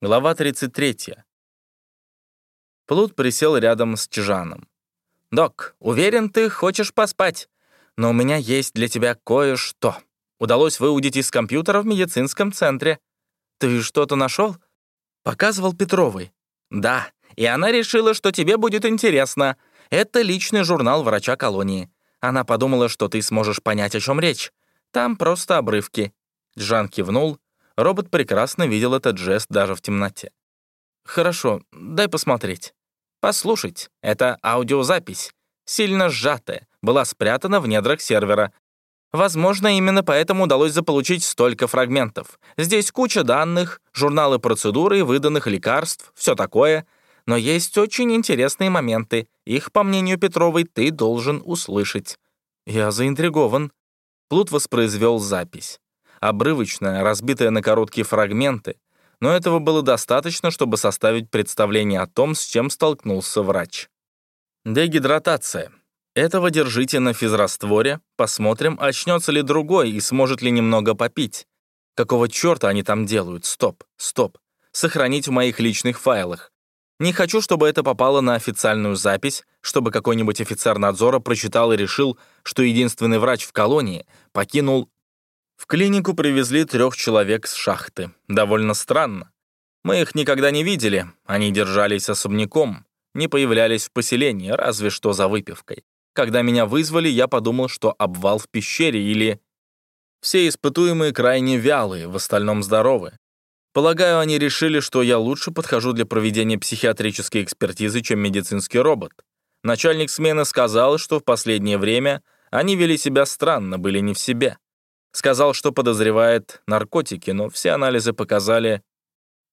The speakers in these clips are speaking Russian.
Глава 33. Плут присел рядом с Чжаном. «Док, уверен, ты хочешь поспать, но у меня есть для тебя кое-что. Удалось выудить из компьютера в медицинском центре. Ты что-то нашел?» Показывал Петровой. «Да, и она решила, что тебе будет интересно. Это личный журнал врача колонии. Она подумала, что ты сможешь понять, о чем речь. Там просто обрывки». Джан кивнул, Робот прекрасно видел этот жест даже в темноте. «Хорошо, дай посмотреть». «Послушать, это аудиозапись, сильно сжатая, была спрятана в недрах сервера. Возможно, именно поэтому удалось заполучить столько фрагментов. Здесь куча данных, журналы процедуры, выданных лекарств, все такое. Но есть очень интересные моменты. Их, по мнению Петровой, ты должен услышать». Я заинтригован. Плут воспроизвел запись обрывочная, разбитая на короткие фрагменты, но этого было достаточно, чтобы составить представление о том, с чем столкнулся врач. Дегидратация. Этого держите на физрастворе, посмотрим, очнется ли другой и сможет ли немного попить. Какого черта они там делают? Стоп, стоп. Сохранить в моих личных файлах. Не хочу, чтобы это попало на официальную запись, чтобы какой-нибудь офицер надзора прочитал и решил, что единственный врач в колонии покинул в клинику привезли трех человек с шахты. Довольно странно. Мы их никогда не видели, они держались особняком, не появлялись в поселении, разве что за выпивкой. Когда меня вызвали, я подумал, что обвал в пещере или... Все испытуемые крайне вялые, в остальном здоровы. Полагаю, они решили, что я лучше подхожу для проведения психиатрической экспертизы, чем медицинский робот. Начальник смены сказал, что в последнее время они вели себя странно, были не в себе. Сказал, что подозревает наркотики, но все анализы показали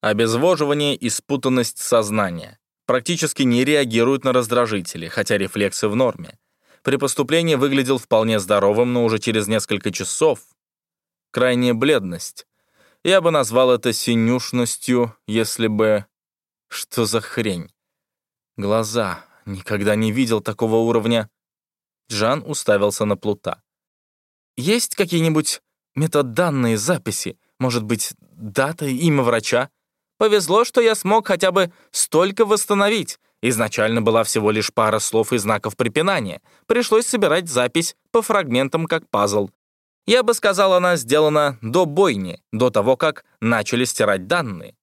обезвоживание и спутанность сознания. Практически не реагирует на раздражители, хотя рефлексы в норме. При поступлении выглядел вполне здоровым, но уже через несколько часов крайняя бледность. Я бы назвал это синюшностью, если бы... Что за хрень? Глаза. Никогда не видел такого уровня. Джан уставился на плута. Есть какие-нибудь метаданные записи? Может быть, дата, имя врача? Повезло, что я смог хотя бы столько восстановить. Изначально была всего лишь пара слов и знаков препинания. Пришлось собирать запись по фрагментам, как пазл. Я бы сказал, она сделана до бойни, до того, как начали стирать данные.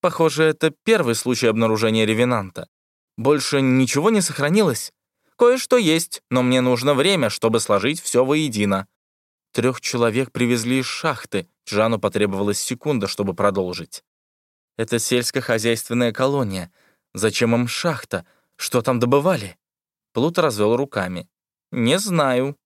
Похоже, это первый случай обнаружения ревенанта. Больше ничего не сохранилось? Кое-что есть, но мне нужно время, чтобы сложить все воедино. Трех человек привезли из шахты. Джану потребовалась секунда, чтобы продолжить. Это сельскохозяйственная колония. Зачем им шахта? Что там добывали? Плут развел руками. Не знаю.